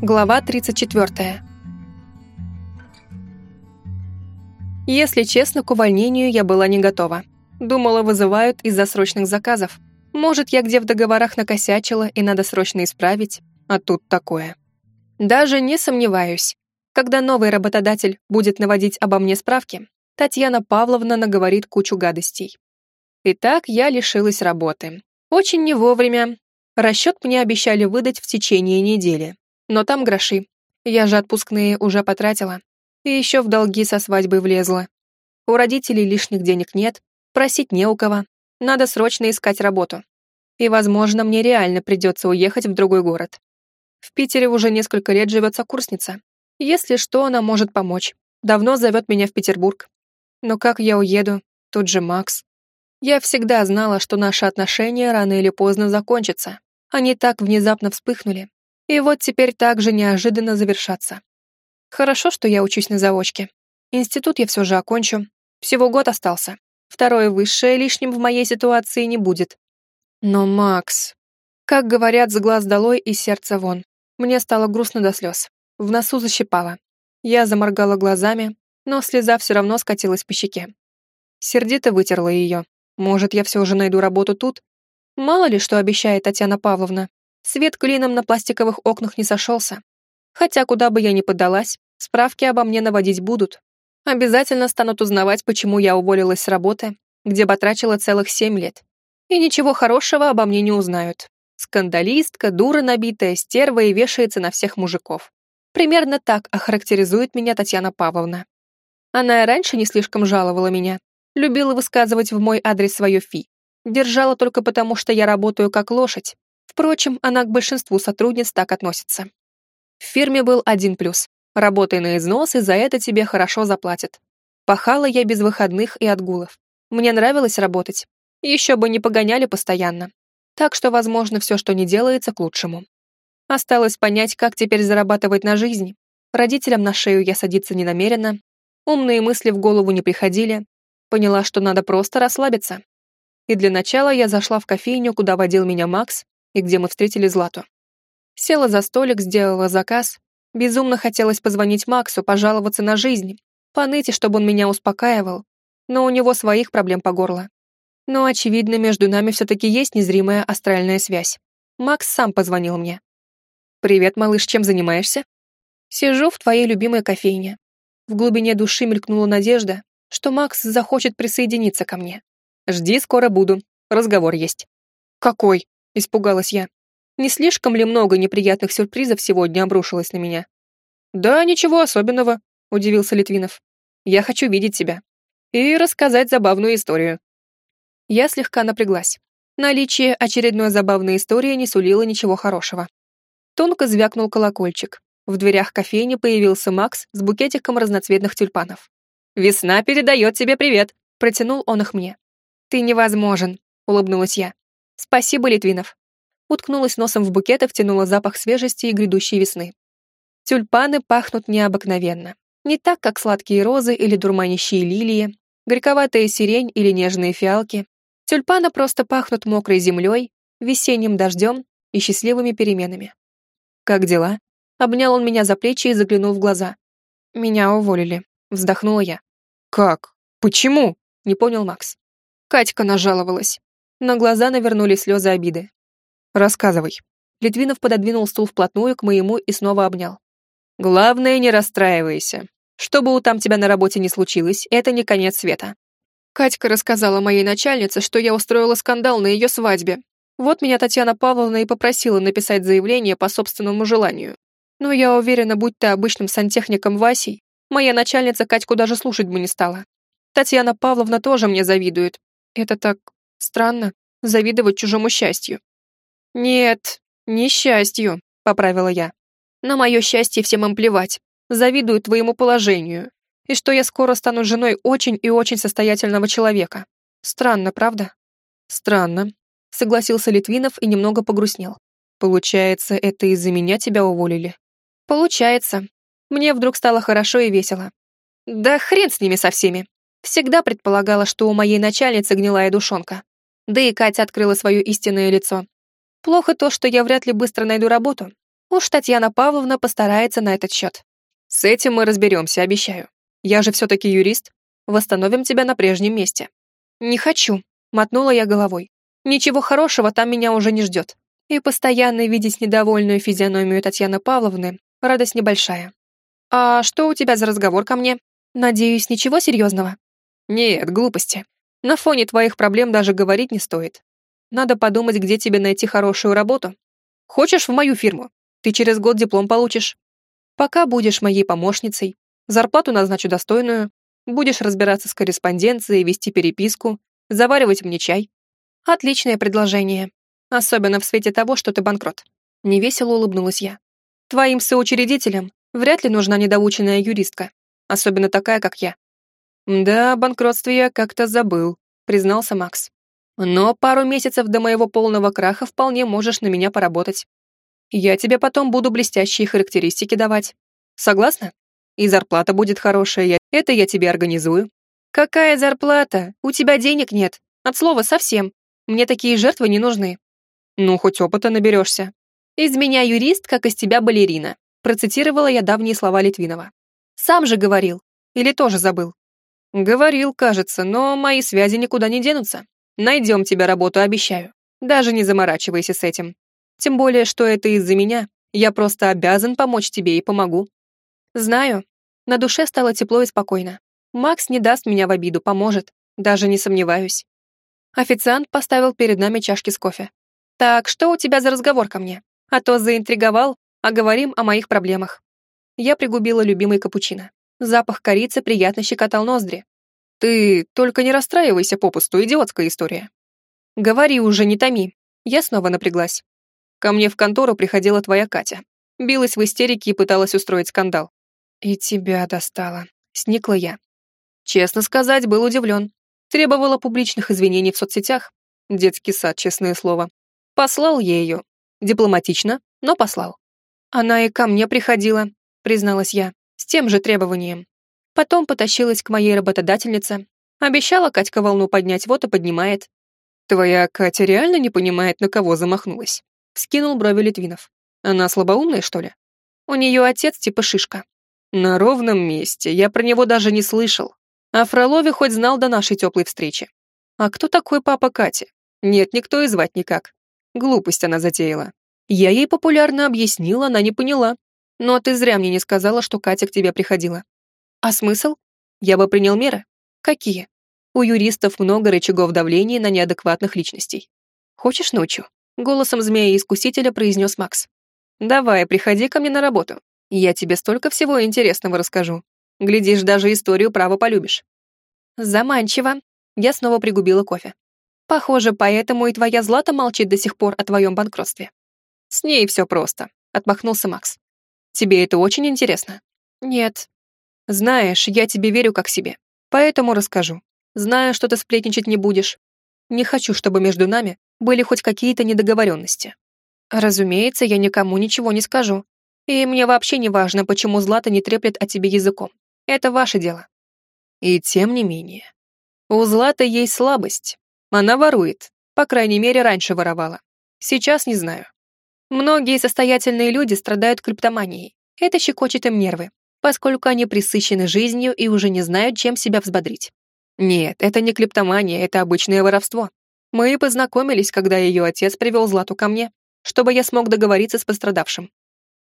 Глава 34. Если честно, к увольнению я была не готова. Думала, вызывают из-за срочных заказов. Может, я где в договорах накосячила и надо срочно исправить, а тут такое. Даже не сомневаюсь. Когда новый работодатель будет наводить обо мне справки, Татьяна Павловна наговорит кучу гадостей. Итак, я лишилась работы. Очень не вовремя. Расчет мне обещали выдать в течение недели. Но там гроши. Я же отпускные уже потратила. И еще в долги со свадьбой влезла. У родителей лишних денег нет, просить не у кого. Надо срочно искать работу. И, возможно, мне реально придется уехать в другой город. В Питере уже несколько лет живет сокурсница. Если что, она может помочь. Давно зовет меня в Петербург. Но как я уеду? Тут же Макс. Я всегда знала, что наши отношения рано или поздно закончатся. Они так внезапно вспыхнули, и вот теперь так же неожиданно завершаться. Хорошо, что я учусь на заочке. Институт я все же окончу. Всего год остался. Второе высшее лишним в моей ситуации не будет. Но Макс... Как говорят, с глаз долой и сердца вон. Мне стало грустно до слез. В носу защипало. Я заморгала глазами, но слеза все равно скатилась по щеке. Сердито вытерла ее. Может, я все же найду работу тут? Мало ли, что обещает Татьяна Павловна. Свет клином на пластиковых окнах не сошелся. Хотя куда бы я ни подалась, справки обо мне наводить будут. Обязательно станут узнавать, почему я уволилась с работы, где потрачила целых семь лет. И ничего хорошего обо мне не узнают. Скандалистка, дура набитая, стерва и вешается на всех мужиков. Примерно так охарактеризует меня Татьяна Павловна. Она и раньше не слишком жаловала меня, любила высказывать в мой адрес свое фи. Держала только потому, что я работаю как лошадь, Впрочем, она к большинству сотрудниц так относится. В фирме был один плюс. Работай на износ, и за это тебе хорошо заплатят. Пахала я без выходных и отгулов. Мне нравилось работать. Еще бы не погоняли постоянно. Так что, возможно, все, что не делается, к лучшему. Осталось понять, как теперь зарабатывать на жизнь. Родителям на шею я садиться не намерена. Умные мысли в голову не приходили. Поняла, что надо просто расслабиться. И для начала я зашла в кофейню, куда водил меня Макс, и где мы встретили Злату. Села за столик, сделала заказ. Безумно хотелось позвонить Максу, пожаловаться на жизнь, поныть, чтобы он меня успокаивал, но у него своих проблем по горло. Но, очевидно, между нами все-таки есть незримая астральная связь. Макс сам позвонил мне. «Привет, малыш, чем занимаешься?» «Сижу в твоей любимой кофейне». В глубине души мелькнула надежда, что Макс захочет присоединиться ко мне. «Жди, скоро буду. Разговор есть». «Какой?» Испугалась я. Не слишком ли много неприятных сюрпризов сегодня обрушилось на меня? Да, ничего особенного, удивился Литвинов. Я хочу видеть тебя. И рассказать забавную историю. Я слегка напряглась. Наличие очередной забавной истории не сулило ничего хорошего. Тонко звякнул колокольчик. В дверях кофейни появился Макс с букетиком разноцветных тюльпанов. «Весна передает тебе привет!» Протянул он их мне. «Ты невозможен!» — улыбнулась я. «Спасибо, Литвинов». Уткнулась носом в букет и втянула запах свежести и грядущей весны. Тюльпаны пахнут необыкновенно. Не так, как сладкие розы или дурманящие лилии, горьковатая сирень или нежные фиалки. Тюльпаны просто пахнут мокрой землей, весенним дождем и счастливыми переменами. «Как дела?» Обнял он меня за плечи и заглянул в глаза. «Меня уволили», — вздохнула я. «Как? Почему?» — не понял Макс. Катька нажаловалась. На глаза навернули слезы обиды. «Рассказывай». Литвинов пододвинул стул вплотную к моему и снова обнял. «Главное, не расстраивайся. Что бы у там тебя на работе не случилось, это не конец света». Катька рассказала моей начальнице, что я устроила скандал на ее свадьбе. Вот меня Татьяна Павловна и попросила написать заявление по собственному желанию. Но я уверена, будь ты обычным сантехником Васей, моя начальница Катьку даже слушать бы не стала. Татьяна Павловна тоже мне завидует. Это так Странно, завидовать чужому счастью. Нет, не счастью, поправила я. На мое счастье всем им плевать. Завидую твоему положению. И что я скоро стану женой очень и очень состоятельного человека. Странно, правда? Странно, согласился Литвинов и немного погрустнел. Получается, это из-за меня тебя уволили? Получается. Мне вдруг стало хорошо и весело. Да хрен с ними со всеми. Всегда предполагала, что у моей начальницы гнилая душонка. Да и Катя открыла свое истинное лицо. Плохо то, что я вряд ли быстро найду работу. Уж Татьяна Павловна постарается на этот счет. С этим мы разберемся, обещаю. Я же все-таки юрист. Восстановим тебя на прежнем месте. Не хочу, мотнула я головой. Ничего хорошего там меня уже не ждет. И постоянно видеть недовольную физиономию Татьяны Павловны — радость небольшая. «А что у тебя за разговор ко мне? Надеюсь, ничего серьезного?» «Нет, глупости. На фоне твоих проблем даже говорить не стоит. Надо подумать, где тебе найти хорошую работу. Хочешь в мою фирму? Ты через год диплом получишь. Пока будешь моей помощницей, зарплату назначу достойную, будешь разбираться с корреспонденцией, вести переписку, заваривать мне чай. Отличное предложение. Особенно в свете того, что ты банкрот. Невесело улыбнулась я. Твоим соучредителям вряд ли нужна недоученная юристка, особенно такая, как я. Да, о я как-то забыл, признался Макс. Но пару месяцев до моего полного краха вполне можешь на меня поработать. Я тебе потом буду блестящие характеристики давать. Согласна? И зарплата будет хорошая, это я тебе организую. Какая зарплата? У тебя денег нет. От слова совсем. Мне такие жертвы не нужны. Ну, хоть опыта наберешься. Из меня юрист, как из тебя балерина. Процитировала я давние слова Литвинова. Сам же говорил. Или тоже забыл? Говорил, кажется, но мои связи никуда не денутся. Найдем тебе работу, обещаю. Даже не заморачивайся с этим. Тем более, что это из-за меня. Я просто обязан помочь тебе и помогу. Знаю. На душе стало тепло и спокойно. Макс не даст меня в обиду, поможет. Даже не сомневаюсь. Официант поставил перед нами чашки с кофе. «Так, что у тебя за разговор ко мне? А то заинтриговал, а говорим о моих проблемах». Я пригубила любимый капучино. Запах корицы приятно щекотал ноздри. «Ты только не расстраивайся попусту, идиотская история». «Говори уже, не томи». Я снова напряглась. Ко мне в контору приходила твоя Катя. Билась в истерике и пыталась устроить скандал. «И тебя достала», — сникла я. Честно сказать, был удивлен. Требовала публичных извинений в соцсетях. Детский сад, честное слово. Послал я ее. Дипломатично, но послал. Она и ко мне приходила, призналась я с тем же требованием. Потом потащилась к моей работодательнице. Обещала Катька волну поднять, вот и поднимает. Твоя Катя реально не понимает, на кого замахнулась? Скинул брови Литвинов. Она слабоумная, что ли? У нее отец типа шишка. На ровном месте, я про него даже не слышал. А Фролове хоть знал до нашей теплой встречи. А кто такой папа Кати? Нет, никто и звать никак. Глупость она затеяла. Я ей популярно объяснила, она не поняла. Но ты зря мне не сказала, что Катя к тебе приходила. А смысл? Я бы принял меры. Какие? У юристов много рычагов давления на неадекватных личностей. Хочешь ночью? Голосом змея-искусителя произнес Макс. Давай, приходи ко мне на работу. Я тебе столько всего интересного расскажу. Глядишь, даже историю права полюбишь. Заманчиво. Я снова пригубила кофе. Похоже, поэтому и твоя Злата молчит до сих пор о твоем банкротстве. С ней все просто, отмахнулся Макс. Тебе это очень интересно? Нет. Знаешь, я тебе верю как себе, поэтому расскажу. Знаю, что ты сплетничать не будешь. Не хочу, чтобы между нами были хоть какие-то недоговоренности. Разумеется, я никому ничего не скажу. И мне вообще не важно, почему Злата не треплет о тебе языком. Это ваше дело. И тем не менее. У Златы есть слабость. Она ворует. По крайней мере, раньше воровала. Сейчас не знаю. Многие состоятельные люди страдают криптоманией. Это щекочет им нервы, поскольку они присыщены жизнью и уже не знают, чем себя взбодрить. Нет, это не клептомания, это обычное воровство. Мы и познакомились, когда ее отец привел Злату ко мне, чтобы я смог договориться с пострадавшим.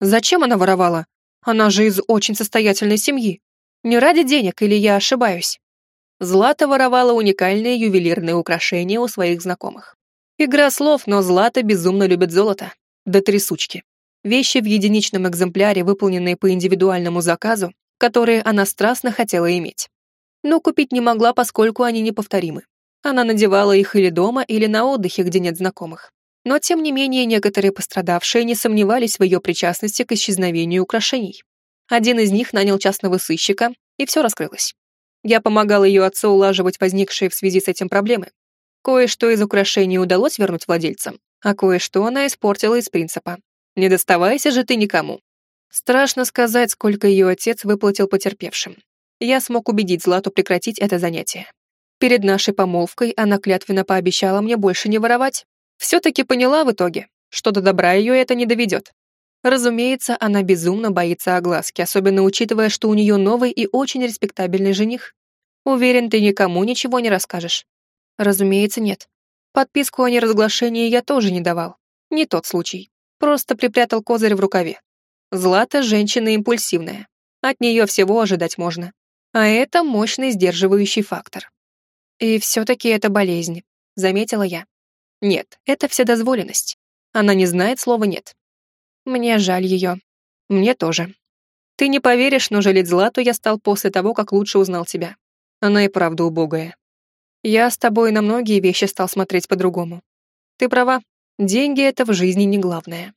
Зачем она воровала? Она же из очень состоятельной семьи. Не ради денег, или я ошибаюсь? Злата воровала уникальные ювелирные украшения у своих знакомых. Игра слов, но Злата безумно любит золото до трясучки. Вещи в единичном экземпляре, выполненные по индивидуальному заказу, которые она страстно хотела иметь. Но купить не могла, поскольку они неповторимы. Она надевала их или дома, или на отдыхе, где нет знакомых. Но, тем не менее, некоторые пострадавшие не сомневались в ее причастности к исчезновению украшений. Один из них нанял частного сыщика, и все раскрылось. Я помогал ее отцу улаживать возникшие в связи с этим проблемы. Кое-что из украшений удалось вернуть владельцам, а кое-что она испортила из принципа. Не доставайся же ты никому. Страшно сказать, сколько ее отец выплатил потерпевшим. Я смог убедить Злату прекратить это занятие. Перед нашей помолвкой она клятвенно пообещала мне больше не воровать. Все-таки поняла в итоге, что до добра ее это не доведет. Разумеется, она безумно боится огласки, особенно учитывая, что у нее новый и очень респектабельный жених. Уверен, ты никому ничего не расскажешь. Разумеется, нет. Подписку о неразглашении я тоже не давал. Не тот случай. Просто припрятал козырь в рукаве. Злата — женщина импульсивная. От нее всего ожидать можно. А это мощный сдерживающий фактор. И все-таки это болезнь, заметила я. Нет, это вседозволенность. Она не знает слова «нет». Мне жаль ее. Мне тоже. Ты не поверишь, но жалеть Злату я стал после того, как лучше узнал тебя. Она и правда убогая. Я с тобой на многие вещи стал смотреть по-другому. Ты права, деньги — это в жизни не главное.